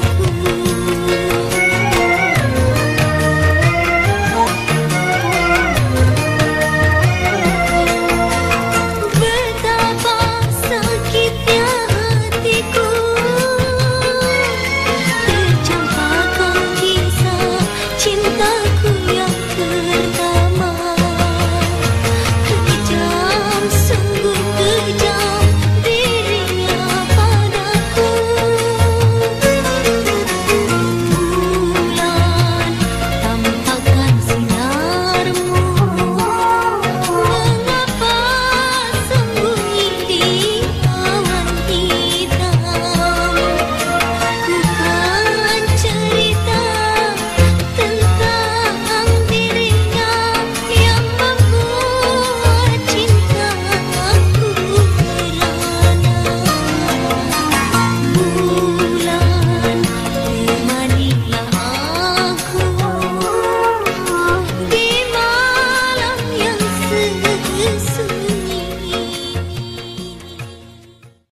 tudo.